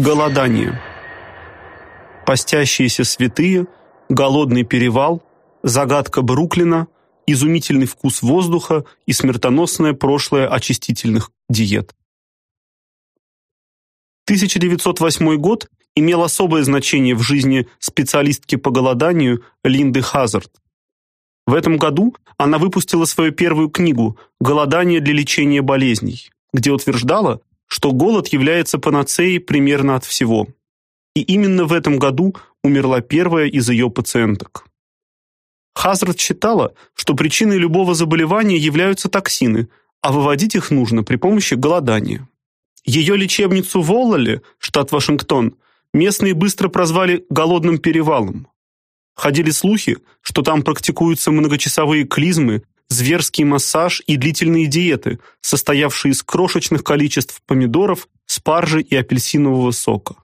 Голодание. Постящиеся святые, голодный перевал, загадка Бруклина, изумительный вкус воздуха и смертоносное прошлое очистительных диет. 1908 год имел особое значение в жизни специалистки по голоданию Линды Хазард. В этом году она выпустила свою первую книгу Голодание для лечения болезней, где утверждала, что голод является панацеей примерно от всего. И именно в этом году умерла первая из ее пациенток. Хазард считала, что причиной любого заболевания являются токсины, а выводить их нужно при помощи голодания. Ее лечебницу в Оллале, штат Вашингтон, местные быстро прозвали голодным перевалом. Ходили слухи, что там практикуются многочасовые клизмы, зверский массаж и длительные диеты, состоявшие из крошечных количеств помидоров, спаржи и апельсинового сока.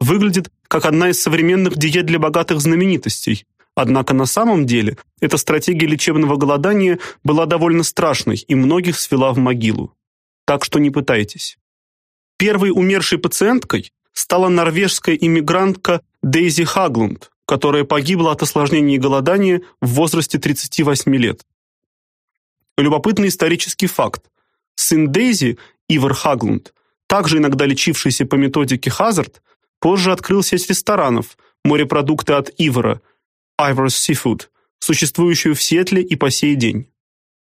Выглядит как одна из современных диет для богатых знаменитостей. Однако на самом деле эта стратегия лечебного голодания была довольно страшной и многих свела в могилу. Так что не пытайтесь. Первой умершей пациенткой стала норвежская иммигрантка Дейзи Хаглунд, которая погибла от осложнений голодания в возрасте 38 лет. Любопытный исторический факт. Сын Дейзи, Ивар Хаглунд, также иногда лечившийся по методике Хазард, позже открыл сеть ресторанов морепродукты от Ивара, Ivar's Seafood, существующую в Сиэтле и по сей день.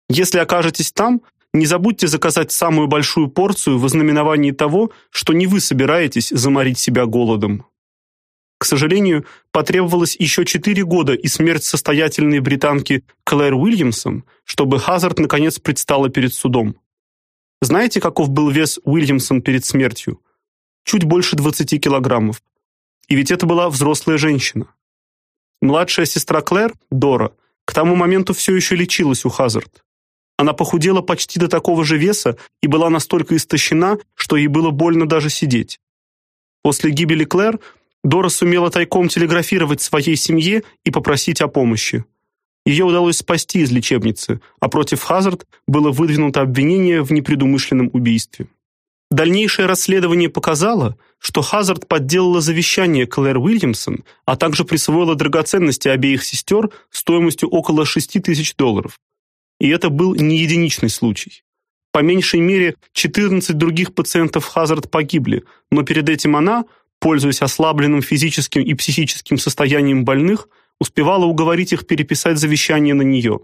Если окажетесь там, не забудьте заказать самую большую порцию в ознаменовании того, что не вы собираетесь заморить себя голодом. К сожалению, потребовалось еще 4 года и смерть состоятельной британки Клэр Уильямсон, чтобы Хазард наконец предстала перед судом. Знаете, каков был вес Уильямсон перед смертью? Чуть больше 20 килограммов. И ведь это была взрослая женщина. Младшая сестра Клэр, Дора, к тому моменту все еще лечилась у Хазард. Она похудела почти до такого же веса и была настолько истощена, что ей было больно даже сидеть. После гибели Клэр Дора сумела тайком телеграфировать своей семье и попросить о помощи. Ее удалось спасти из лечебницы, а против Хазард было выдвинуто обвинение в непредумышленном убийстве. Дальнейшее расследование показало, что Хазард подделала завещание Клэр Уильямсон, а также присвоила драгоценности обеих сестер стоимостью около 6 тысяч долларов. И это был не единичный случай. По меньшей мере 14 других пациентов Хазард погибли, но перед этим она, пользуясь ослабленным физическим и психическим состоянием больных, успевала уговорить их переписать завещание на нее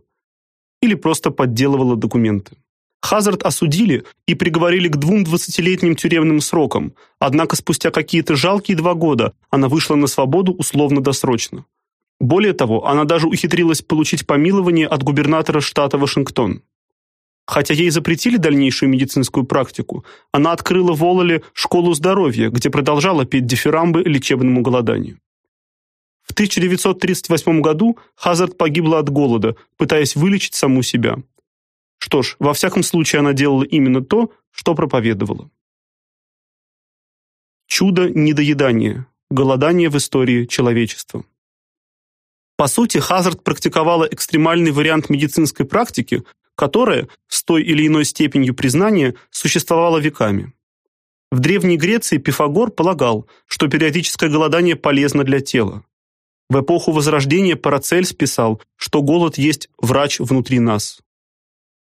или просто подделывала документы. Хазард осудили и приговорили к двум двадцатилетним тюремным срокам, однако спустя какие-то жалкие два года она вышла на свободу условно-досрочно. Более того, она даже ухитрилась получить помилование от губернатора штата Вашингтон. Хотя ей запретили дальнейшую медицинскую практику, она открыла в Олале школу здоровья, где продолжала петь дифирамбы лечебному голоданию. В 1938 году Хазард погибла от голода, пытаясь вылечить саму себя. Что ж, во всяком случае она делала именно то, что проповедовала. Чудо недоедания. Голодание в истории человечества. По сути, Хазард практиковала экстремальный вариант медицинской практики, которая с той или иной степенью признания существовала веками. В Древней Греции Пифагор полагал, что периодическое голодание полезно для тела. В эпоху Возрождения Парацельс писал, что голод есть врач внутри нас.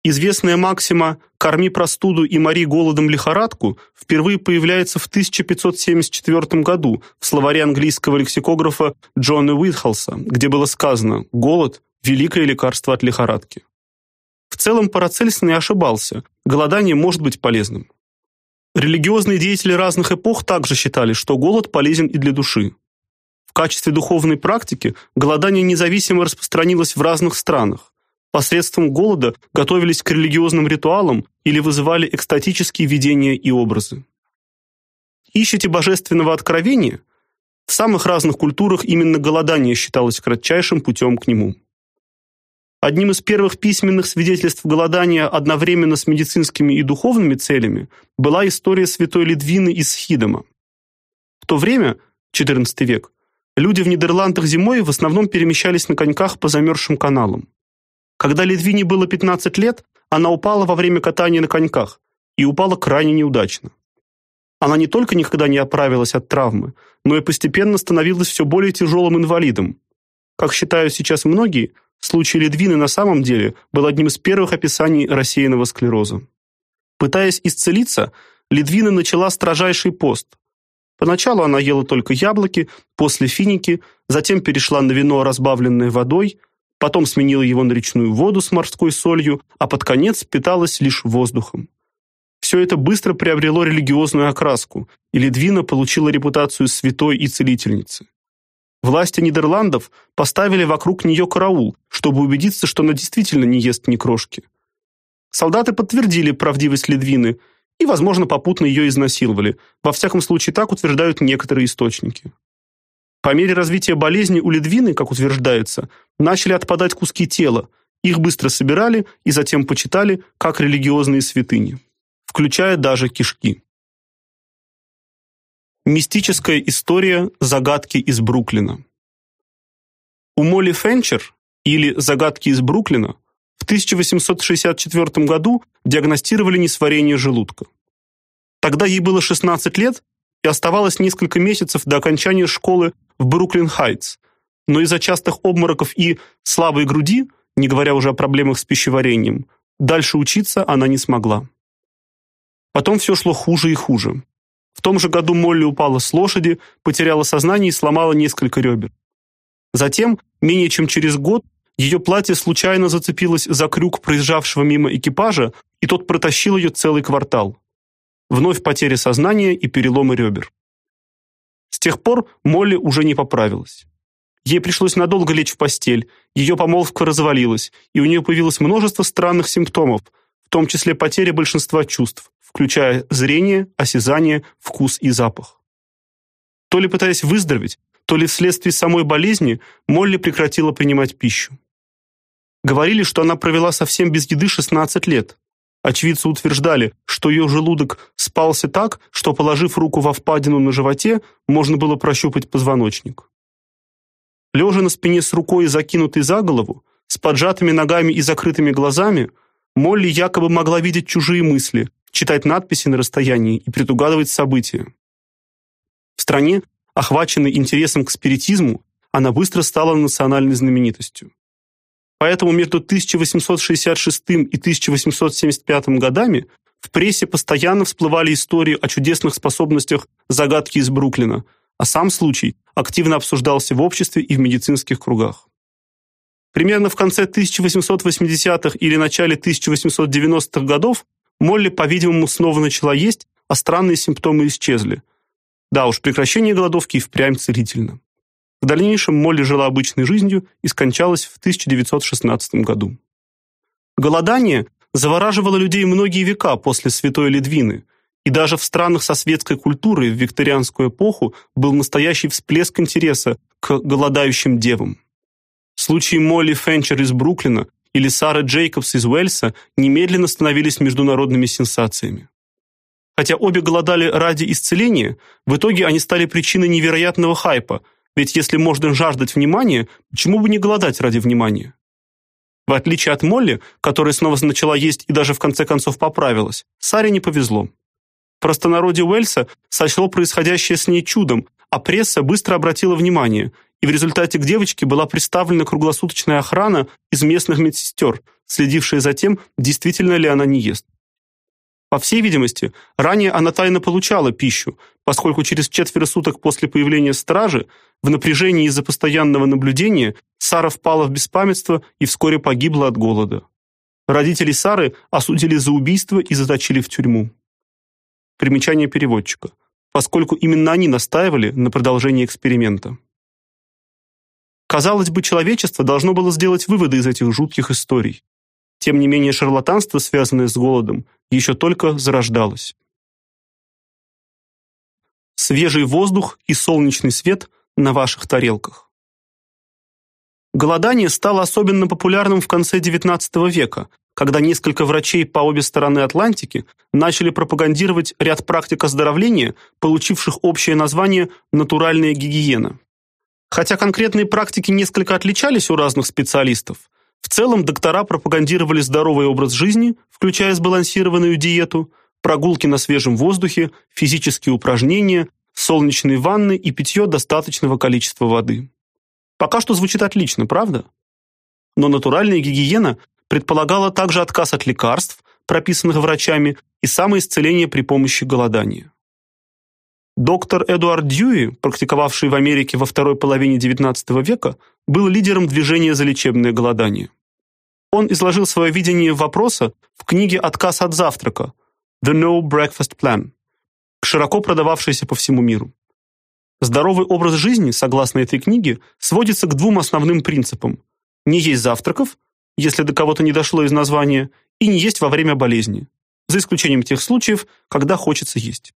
Известная максима «корми простуду и мори голодом лихорадку» впервые появляется в 1574 году в словаре английского лексикографа Джона Уитхолса, где было сказано «голод – великое лекарство от лихорадки». Целом Парацельс не ошибался, голодание может быть полезным. Религиозные деятели разных эпох также считали, что голод полезен и для души. В качестве духовной практики голодание независимо распространилось в разных странах посредством голода готовились к религиозным ритуалам или вызывали экстатические видения и образы. Ищете божественного откровения? В самых разных культурах именно голодание считалось кратчайшим путем к нему. Одним из первых письменных свидетельств голодания одновременно с медицинскими и духовными целями была история святой Литвины из Схидома. В то время, XIV век, люди в Нидерландах зимой в основном перемещались на коньках по замерзшим каналам. Когда Литвине было 15 лет, она упала во время катания на коньках и упала крайне неудачно. Она не только никогда не оправилась от травмы, но и постепенно становилась все более тяжелым инвалидом. Как считают сейчас многие, случай Ледвины на самом деле был одним из первых описаний рассеянного склероза. Пытаясь исцелиться, Ледвина начала строжайший пост. Поначалу она ела только яблоки, после финики, затем перешла на вино, разбавленное водой, потом сменила его на речную воду с морской солью, а под конец питалась лишь воздухом. Все это быстро приобрело религиозную окраску, и Ледвина получила репутацию святой и целительницы. Власти Нидерландов поставили вокруг нее караул, чтобы убедиться, что она действительно не ест ни крошки. Солдаты подтвердили правдивость Ледвины и, возможно, попутно ее изнасиловали. Во всяком случае, так утверждают некоторые источники. По мере развития болезни у Ледвины, как утверждается, начали отпадать куски тела. Их быстро собирали и затем почитали как религиозные святыни включая даже кишки. Мистическая история загадки из Бруклина. У Молли Фенчер или загадки из Бруклина в 1864 году диагностировали несварение желудка. Тогда ей было 16 лет, и оставалось несколько месяцев до окончания школы в Бруклин-Хайтс. Но из-за частых обмороков и слабой груди, не говоря уже о проблемах с пищеварением, дальше учиться она не смогла. Потом все шло хуже и хуже. В том же году Молли упала с лошади, потеряла сознание и сломала несколько ребер. Затем, менее чем через год, ее платье случайно зацепилось за крюк проезжавшего мимо экипажа, и тот протащил ее целый квартал. Вновь потеря сознания и переломы ребер. С тех пор Молли уже не поправилась. Ей пришлось надолго лечь в постель, ее помолвка развалилась, и у нее появилось множество странных симптомов, в том числе потеря большинства чувств включая зрение, осязание, вкус и запах. То ли пытаясь выздороветь, то ли вследствие самой болезни Молли прекратила принимать пищу. Говорили, что она провела совсем без еды 16 лет. Очевидцы утверждали, что ее желудок спался так, что, положив руку во впадину на животе, можно было прощупать позвоночник. Лежа на спине с рукой, закинутой за голову, с поджатыми ногами и закрытыми глазами, Молли якобы могла видеть чужие мысли, читать надписи на расстоянии и предугадывать события. В стране, охваченной интересом к спиритизму, она быстро стала национальной знаменитостью. Поэтому между 1866 и 1875 годами в прессе постоянно всплывали истории о чудесных способностях загадки из Бруклина, а сам случай активно обсуждался в обществе и в медицинских кругах. Примерно в конце 1880-х или начале 1890-х годов Молли, по-видимому, снова начала есть, а странные симптомы исчезли. Да уж, прекращение голодовки и впрямь целительно. В дальнейшем Молли жила обычной жизнью и скончалась в 1916 году. Голодание завораживало людей многие века после Святой Ледвины, и даже в странах со светской культурой в викторианскую эпоху был настоящий всплеск интереса к голодающим девам. Случаи Молли Фенчер из Бруклина или Сара Джейкобс из Уэльса немедленно становились международными сенсациями. Хотя обе голодали ради исцеления, в итоге они стали причиной невероятного хайпа, ведь если можно жаждать внимания, почему бы не голодать ради внимания? В отличие от Молли, которая снова начала есть и даже в конце концов поправилась, Саре не повезло. Простонародье Уэльса сочло происходящее с ней чудом, а пресса быстро обратила внимание, и в результате к девочке была представлена круглосуточная охрана из местных медсестер, следившая за тем, действительно ли она не ест. По всей видимости, ранее она тайно получала пищу, поскольку через четверо суток после появления стражи, в напряжении из-за постоянного наблюдения, Сара впала в беспамятство и вскоре погибла от голода. Родители Сары осудили за убийство и заточили в тюрьму. Примечание переводчика. Поскольку именно они настаивали на продолжении эксперимента. Казалось бы, человечество должно было сделать выводы из этих жутких историй. Тем не менее, шарлатанство, связанное с голодом, еще только зарождалось. Свежий воздух и солнечный свет на ваших тарелках. Голодание стало особенно популярным в конце XIX века, когда несколько врачей по обе стороны Атлантики начали пропагандировать ряд практик оздоровления, получивших общее название натуральная гигиена. Хотя конкретные практики несколько отличались у разных специалистов, в целом доктора пропагандировали здоровый образ жизни, включая сбалансированную диету, прогулки на свежем воздухе, физические упражнения, солнечные ванны и питье достаточного количества воды. Пока что звучит отлично, правда? Но натуральная гигиена предполагала также отказ от лекарств, прописанных врачами, и самоисцеление при помощи голодания. Доктор Эдуард Дьюи, практиковавший в Америке во второй половине XIX века, был лидером движения за лечебное голодание. Он изложил свое видение вопроса в книге Отказ от завтрака The No Breakfast Plan, широко продававшейся по всему миру. Здоровый образ жизни, согласно этой книге, сводится к двум основным принципам: не есть завтраков, если до кого-то не дошло из названия, и не есть во время болезни, за исключением тех случаев, когда хочется есть.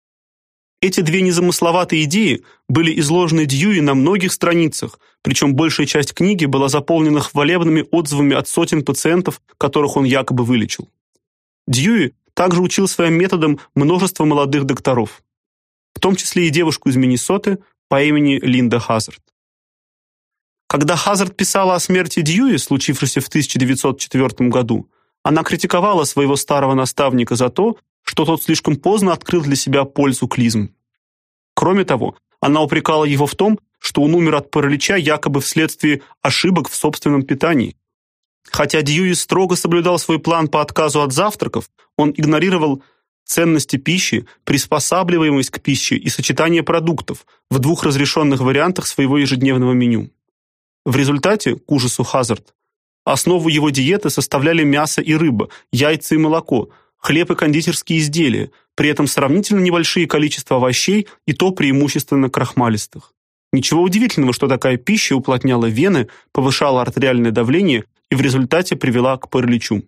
Эти две незамысловатые идеи были изложены Дьюи на многих страницах, причем большая часть книги была заполнена хвалебными отзывами от сотен пациентов, которых он якобы вылечил. Дьюи также учил своим методам множество молодых докторов, в том числе и девушку из Миннесоты по имени Линда Хазард. Когда Хазард писала о смерти Дьюи, случившейся в 1904 году, она критиковала своего старого наставника за то, что тот слишком поздно открыл для себя пользу клизм. Кроме того, она упрекала его в том, что он умер от паралича якобы вследствие ошибок в собственном питании. Хотя Дьюи строго соблюдал свой план по отказу от завтраков, он игнорировал ценности пищи, приспосабливаемость к пище и сочетание продуктов в двух разрешенных вариантах своего ежедневного меню. В результате, к ужасу Хазард, основу его диеты составляли мясо и рыба, яйца и молоко – хлеб и кондитерские изделия, при этом сравнительно небольшие количества овощей и то преимущественно крахмалистых. Ничего удивительного, что такая пища уплотняла вены, повышала артериальное давление и в результате привела к параличу.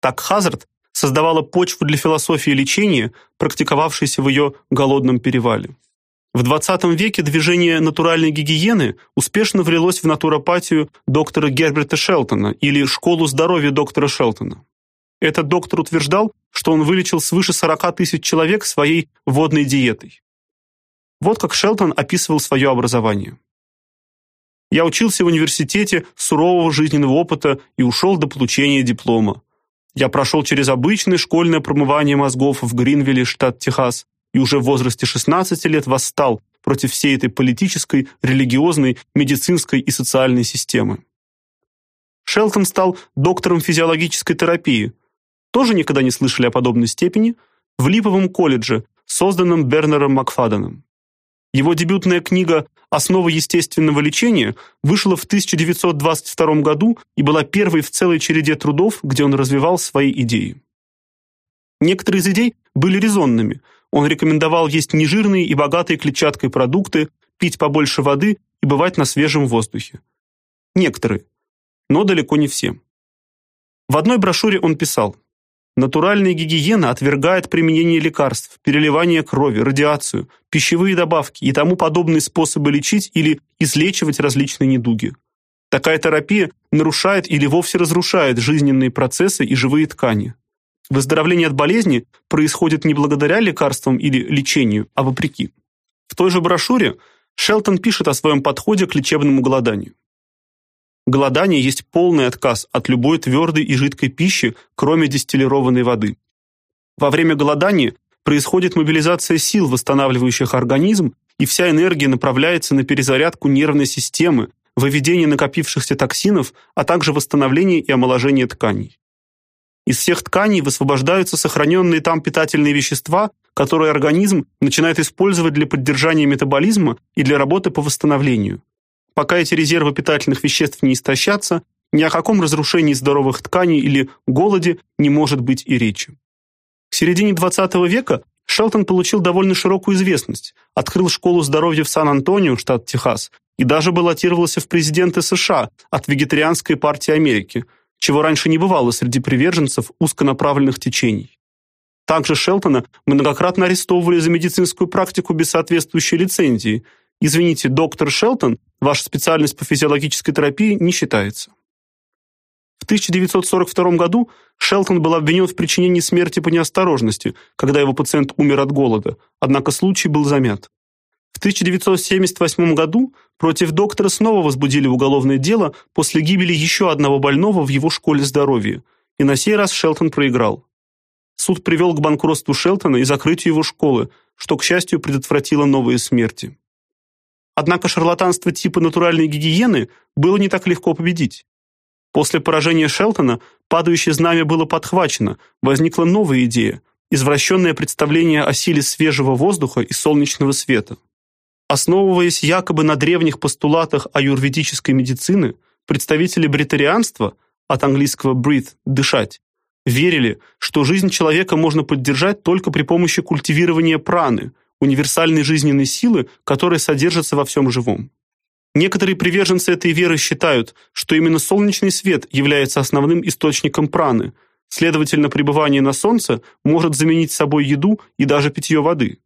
Так Хазард создавала почву для философии лечения, практиковавшейся в ее голодном перевале. В 20 веке движение натуральной гигиены успешно влилось в натуропатию доктора Герберта Шелтона или школу здоровья доктора Шелтона. Этот доктор утверждал, что он вылечил свыше 40 тысяч человек своей водной диетой. Вот как Шелтон описывал свое образование. Я учился в университете сурового жизненного опыта и ушел до получения диплома. Я прошел через обычное школьное промывание мозгов в Гринвилле, штат Техас, и уже в возрасте 16 лет восстал против всей этой политической, религиозной, медицинской и социальной системы. Шелтон стал доктором физиологической терапии, тоже никогда не слышали о подобной степени, в Липовом колледже, созданном Бернером Макфаденом. Его дебютная книга «Основы естественного лечения» вышла в 1922 году и была первой в целой череде трудов, где он развивал свои идеи. Некоторые из идей были резонными. Он рекомендовал есть нежирные и богатые клетчаткой продукты, пить побольше воды и бывать на свежем воздухе. Некоторые, но далеко не все. В одной брошюре он писал: Натуральная гигиена отвергает применение лекарств, переливание крови, радиацию, пищевые добавки и тому подобные способы лечить или излечивать различные недуги. Такая терапия нарушает или вовсе разрушает жизненные процессы и живые ткани. Выздоровление от болезни происходит не благодаря лекарствам или лечению, а вопреки. В той же брошюре Шелтон пишет о своем подходе к лечебному голоданию. Голодание есть полный отказ от любой твердой и жидкой пищи, кроме дистиллированной воды. Во время голодания происходит мобилизация сил, восстанавливающих организм, и вся энергия направляется на перезарядку нервной системы, выведение накопившихся токсинов, а также восстановление и омоложение тканей. Из всех тканей высвобождаются сохраненные там питательные вещества, которые организм начинает использовать для поддержания метаболизма и для работы по восстановлению. Пока эти резервы питательных веществ не истощатся, ни о каком разрушении здоровых тканей или голоде не может быть и речи. К середине 20 века Шелтон получил довольно широкую известность, открыл школу здоровья в Сан-Антонио, штат Техас, и даже баллотировался в президенты США от вегетарианской партии Америки, чего раньше не бывало среди приверженцев узконаправленных течений. Также Шелтона многократно арестовывали за медицинскую практику без соответствующей лицензии. Извините, доктор Шелтон Ваша специальность по физиологической терапии не считается. В 1942 году Шелтон был обвинен в причинении смерти по неосторожности, когда его пациент умер от голода, однако случай был замят. В 1978 году против доктора снова возбудили уголовное дело после гибели еще одного больного в его школе здоровья, и на сей раз Шелтон проиграл. суд привел к банкротству Шелтона и закрытию его школы, что, к счастью, предотвратило новые смерти. Однако шарлатанство типа натуральной гигиены было не так легко победить. После поражения Шелтона падающее знамя было подхвачено, возникла новая идея извращенное представление о силе свежего воздуха и солнечного света. Основываясь якобы на древних постулатах аюрведической медицины, представители бритарианства, от английского breathe дышать, верили, что жизнь человека можно поддержать только при помощи культивирования праны, универсальной жизненной силы, которая содержится во всем живом. Некоторые приверженцы этой веры считают, что именно солнечный свет является основным источником праны. Следовательно, пребывание на солнце может заменить собой еду и даже питье воды.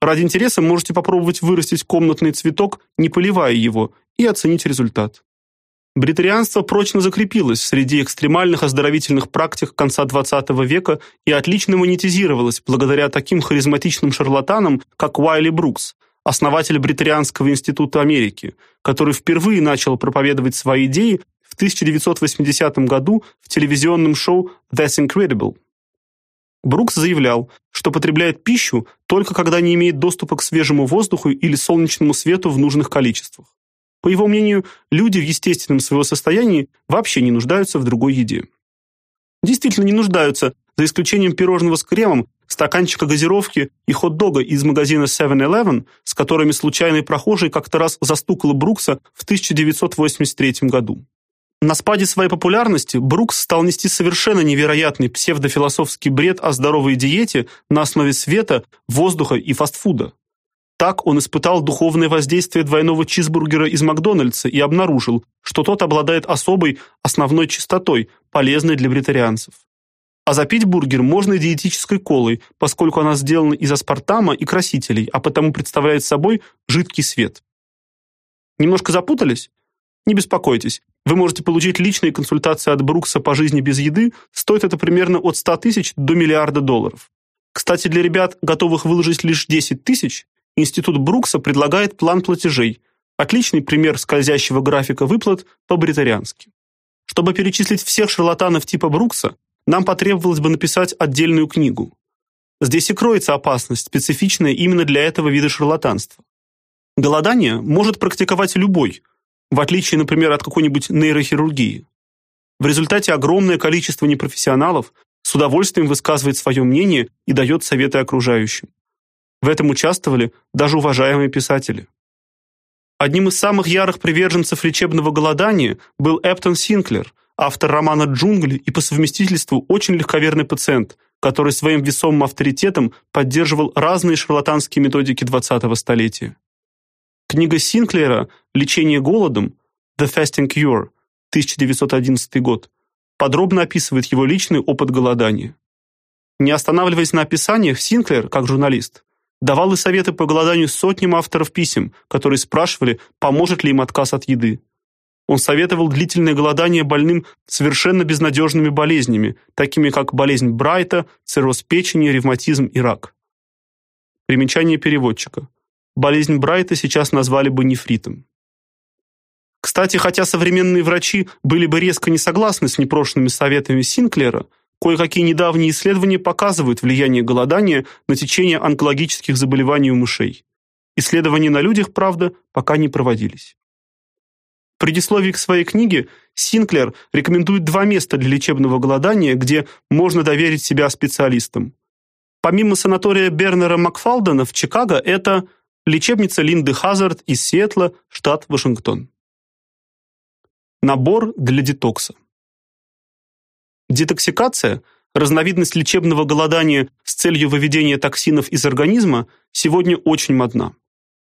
Ради интереса можете попробовать вырастить комнатный цветок, не поливая его, и оценить результат. Бритарианство прочно закрепилось среди экстремальных оздоровительных практик конца XX века и отлично монетизировалось благодаря таким харизматичным шарлатанам, как Уайли Брукс, основатель Бритарианского института Америки, который впервые начал проповедовать свои идеи в 1980 году в телевизионном шоу That's Incredible. Брукс заявлял, что потребляет пищу только когда не имеет доступа к свежему воздуху или солнечному свету в нужных количествах. По его мнению, люди в естественном своем состоянии вообще не нуждаются в другой еде. Действительно не нуждаются, за исключением пирожного с кремом, стаканчика газировки и хот-дога из магазина 7-Eleven, с которыми случайный прохожий как-то раз застукал Брукса в 1983 году. На спаде своей популярности Брукс стал нести совершенно невероятный псевдофилософский бред о здоровой диете на основе света, воздуха и фастфуда. Так он испытал духовное воздействие двойного чизбургера из Макдональдса и обнаружил, что тот обладает особой основной чистотой, полезной для бритарианцев. А запить бургер можно диетической колой, поскольку она сделана из аспартама и красителей, а потому представляет собой жидкий свет. Немножко запутались? Не беспокойтесь. Вы можете получить личные консультации от Брукса по жизни без еды. Стоит это примерно от 100 тысяч до миллиарда долларов. Кстати, для ребят, готовых выложить лишь 10 тысяч, Институт Брукса предлагает план платежей. Отличный пример скользящего графика выплат по-бритариански. Чтобы перечислить всех шарлатанов типа Брукса, нам потребовалось бы написать отдельную книгу. Здесь и кроется опасность, специфичная именно для этого вида шарлатанства. Голодание может практиковать любой, в отличие, например, от какой-нибудь нейрохирургии. В результате огромное количество непрофессионалов с удовольствием высказывает свое мнение и дает советы окружающим. В этом участвовали даже уважаемые писатели. Одним из самых ярых приверженцев лечебного голодания был Эптон Синклер, автор романа Джунгли и по совместительству очень легковерный пациент, который своим весомым авторитетом поддерживал разные шарлатанские методики 20-го столетия. Книга Синклера Лечение голодом The Fasting Cure 1911 год подробно описывает его личный опыт голодания. Не останавливаясь на описаниях, Синклер, как журналист, давал и советы по голоданию сотням авторов писем, которые спрашивали, поможет ли им отказ от еды. Он советовал длительное голодание больным совершенно безнадежными болезнями, такими как болезнь Брайта, цирроз печени, ревматизм и рак. Примечание переводчика. Болезнь Брайта сейчас назвали бы нефритом. Кстати, хотя современные врачи были бы резко не согласны с непрошенными советами Синклера, Кое-какие недавние исследования показывают влияние голодания на течение онкологических заболеваний у мышей. Исследования на людях, правда, пока не проводились. В предисловии к своей книге Синклер рекомендует два места для лечебного голодания, где можно доверить себя специалистам. Помимо санатория Бернера Макфалдена в Чикаго, это лечебница Линды Хазард из Сиэтла, штат Вашингтон. Набор для детокса. Детоксикация, разновидность лечебного голодания с целью выведения токсинов из организма, сегодня очень модна.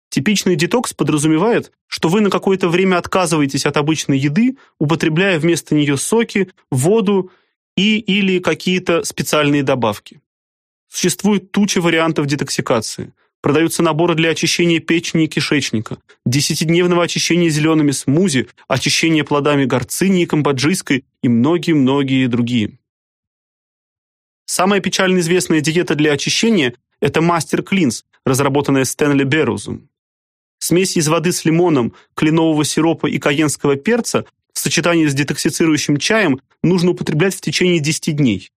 Типичный детокс подразумевает, что вы на какое-то время отказываетесь от обычной еды, употребляя вместо нее соки, воду и или какие-то специальные добавки. Существует туча вариантов детоксикации – Продаются наборы для очищения печени и кишечника, десятидневного очищения зелеными смузи, очищения плодами горцини и камбоджийской и многие-многие другие. Самая печально известная диета для очищения – это Мастер Клинс, разработанная Стэнли Беррузом. Смесь из воды с лимоном, кленового сиропа и каенского перца в сочетании с детоксицирующим чаем нужно употреблять в течение 10 дней.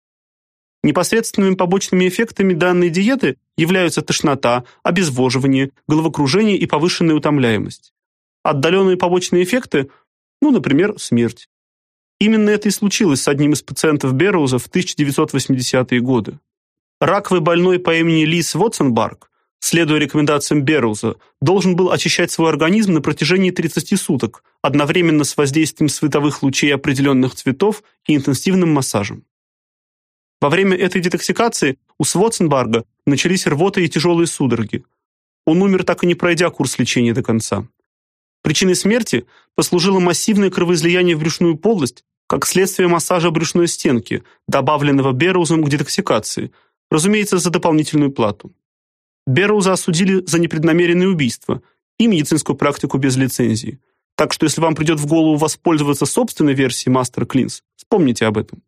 Непосредственными побочными эффектами данной диеты являются тошнота, обезвоживание, головокружение и повышенная утомляемость. Отдаленные побочные эффекты, ну, например, смерть. Именно это и случилось с одним из пациентов Берроуза в 1980-е годы. Раковый больной по имени Лис Вотсенбарг, следуя рекомендациям Берроуза, должен был очищать свой организм на протяжении 30 суток, одновременно с воздействием световых лучей определенных цветов и интенсивным массажем. Во время этой детоксикации у Свотсенбарга начались рвота и тяжелые судороги. Он умер так и не пройдя курс лечения до конца. Причиной смерти послужило массивное кровоизлияние в брюшную полость, как следствие массажа брюшной стенки, добавленного Берроузом к детоксикации, разумеется, за дополнительную плату. Берроуза осудили за непреднамеренное убийство и медицинскую практику без лицензии. Так что если вам придет в голову воспользоваться собственной версией Master Cleans, вспомните об этом.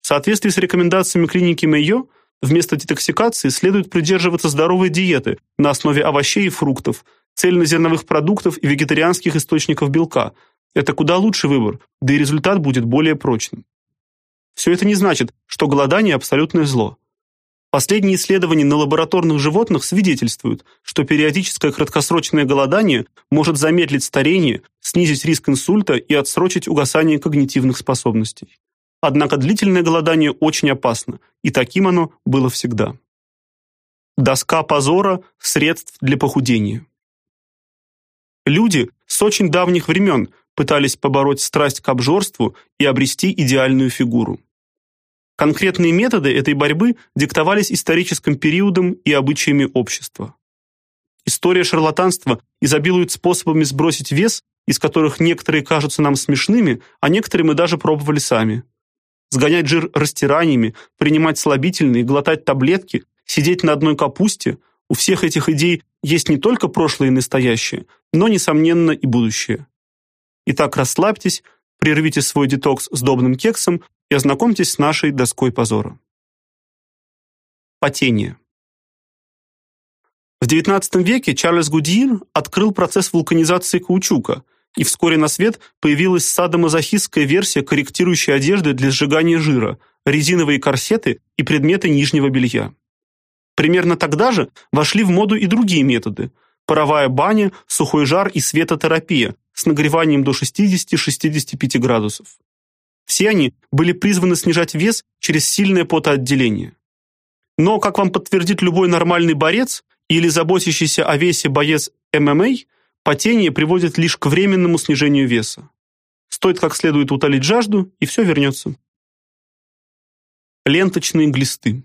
В соответствии с рекомендациями клиники Мэйо, вместо детоксикации следует придерживаться здоровой диеты на основе овощей и фруктов, цельнозерновых продуктов и вегетарианских источников белка. Это куда лучший выбор, да и результат будет более прочным. Все это не значит, что голодание абсолютное зло. Последние исследования на лабораторных животных свидетельствуют, что периодическое краткосрочное голодание может замедлить старение, снизить риск инсульта и отсрочить угасание когнитивных способностей. Однако длительное голодание очень опасно, и таким оно было всегда. Доска позора средств для похудения. Люди с очень давних времен пытались побороть страсть к обжорству и обрести идеальную фигуру. Конкретные методы этой борьбы диктовались историческим периодом и обычаями общества. История шарлатанства изобилует способами сбросить вес, из которых некоторые кажутся нам смешными, а некоторые мы даже пробовали сами сгонять жир растираниями, принимать слабительные, глотать таблетки, сидеть на одной капусте. У всех этих идей есть не только прошлое и настоящее, но несомненно и будущее. Итак, расслабьтесь, прервите свой детокс с добным кексом и ознакомьтесь с нашей доской позора. Потение. В XIX веке Чарльз Гудьир открыл процесс вулканизации каучука – и вскоре на свет появилась садомазохистская версия корректирующей одежды для сжигания жира, резиновые корсеты и предметы нижнего белья. Примерно тогда же вошли в моду и другие методы: паровая баня, сухой жар и светотерапия с нагреванием до 60-65 градусов. Все они были призваны снижать вес через сильное потоотделение. Но, как вам подтвердит любой нормальный борец или заботящийся о весе боец ММА, Потение приводит лишь к временному снижению веса. Стоит как следует утолить жажду, и все вернется. Ленточные глисты.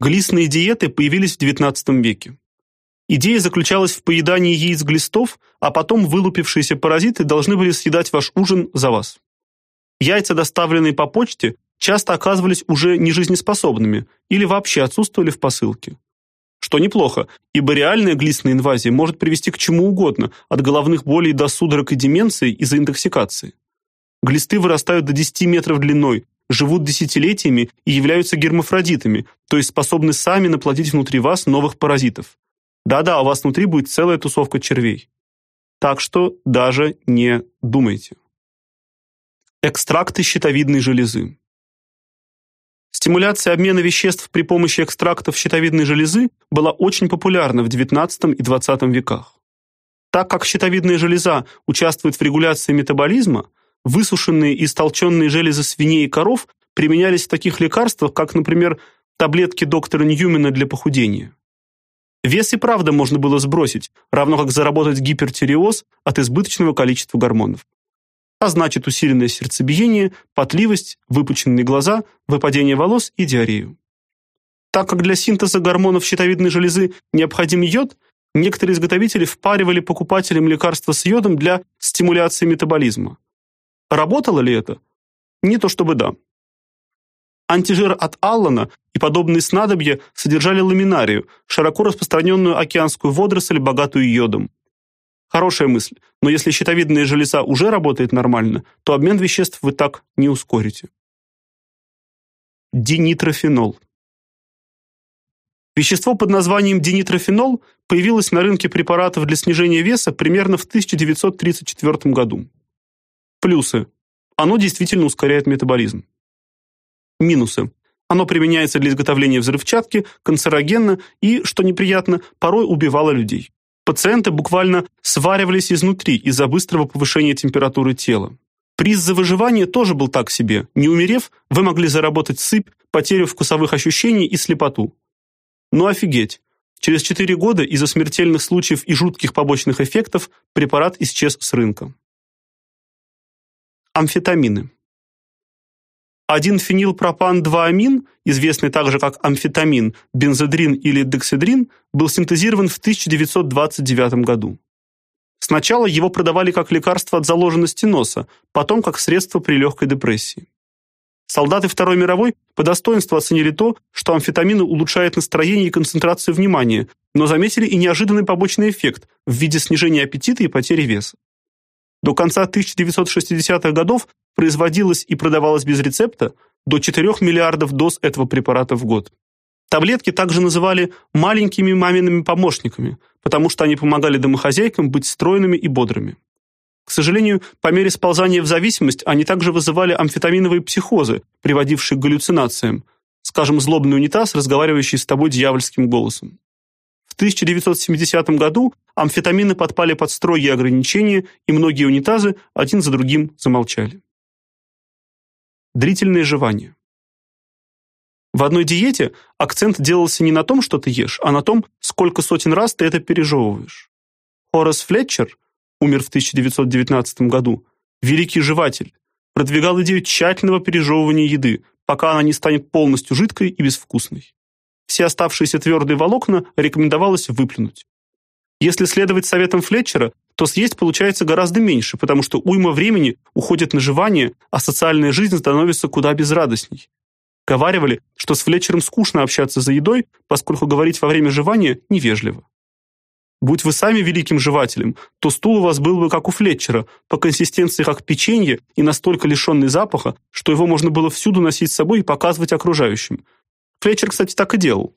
Глистные диеты появились в XIX веке. Идея заключалась в поедании яиц глистов, а потом вылупившиеся паразиты должны были съедать ваш ужин за вас. Яйца, доставленные по почте, часто оказывались уже нежизнеспособными или вообще отсутствовали в посылке что неплохо, ибо реальная глистная инвазия может привести к чему угодно, от головных болей до судорог и деменции из-за интоксикации. Глисты вырастают до 10 метров длиной, живут десятилетиями и являются гермафродитами, то есть способны сами наплодить внутри вас новых паразитов. Да-да, у вас внутри будет целая тусовка червей. Так что даже не думайте. Экстракты щитовидной железы. Стимуляция обмена веществ при помощи экстрактов щитовидной железы была очень популярна в XIX и XX веках. Так как щитовидная железа участвует в регуляции метаболизма, высушенные и истолченные железы свиней и коров применялись в таких лекарствах, как, например, таблетки доктора Ньюмена для похудения. Вес и правда можно было сбросить, равно как заработать гипертиреоз от избыточного количества гормонов а значит усиленное сердцебиение, потливость, выпученные глаза, выпадение волос и диарею. Так как для синтеза гормонов щитовидной железы необходим йод, некоторые изготовители впаривали покупателям лекарства с йодом для стимуляции метаболизма. Работало ли это? Не то чтобы да. Антижир от Аллана и подобные снадобья содержали ламинарию, широко распространенную океанскую водоросль, богатую йодом. Хорошая мысль, но если щитовидная железа уже работает нормально, то обмен веществ вы так не ускорите. Динитрофенол. Вещество под названием динитрофенол появилось на рынке препаратов для снижения веса примерно в 1934 году. Плюсы. Оно действительно ускоряет метаболизм. Минусы. Оно применяется для изготовления взрывчатки, канцерогенно и, что неприятно, порой убивало людей. Пациенты буквально сваривались изнутри из-за быстрого повышения температуры тела. Приз за выживание тоже был так себе. Не умерев, вы могли заработать сыпь, потерю вкусовых ощущений и слепоту. Ну офигеть. Через 4 года из-за смертельных случаев и жутких побочных эффектов препарат исчез с рынка. Амфетамины. Один фенилпропан-2-амин, известный также как амфетамин, бензодрин или дексидрин, был синтезирован в 1929 году. Сначала его продавали как лекарство от заложенности носа, потом как средство при легкой депрессии. Солдаты Второй мировой по достоинству оценили то, что амфетамины улучшают настроение и концентрацию внимания, но заметили и неожиданный побочный эффект в виде снижения аппетита и потери веса. До конца 1960-х годов производилось и продавалось без рецепта до 4 миллиардов доз этого препарата в год. Таблетки также называли маленькими мамиными помощниками, потому что они помогали домохозяйкам быть стройными и бодрыми. К сожалению, по мере сползания в зависимость они также вызывали амфетаминовые психозы, приводившие к галлюцинациям, скажем, злобный унитаз, разговаривающий с тобой дьявольским голосом. В 1970 году амфетамины подпали под строгие ограничения, и многие унитазы один за другим замолчали. Длительное жевание. В одной диете акцент делался не на том, что ты ешь, а на том, сколько сотен раз ты это пережевываешь. Хорас Флетчер умер в 1919 году, великий жеватель, продвигал идею тщательного пережевывания еды, пока она не станет полностью жидкой и безвкусной. Все оставшиеся твердые волокна рекомендовалось выплюнуть. Если следовать советам Флетчера, то съесть получается гораздо меньше, потому что уйма времени уходит на жевание, а социальная жизнь становится куда безрадостней. Говаривали, что с Флетчером скучно общаться за едой, поскольку говорить во время жевания невежливо. Будь вы сами великим жевателем, то стул у вас был бы как у Флетчера, по консистенции как печенье и настолько лишенный запаха, что его можно было всюду носить с собой и показывать окружающим. Флетчер, кстати, так и делал.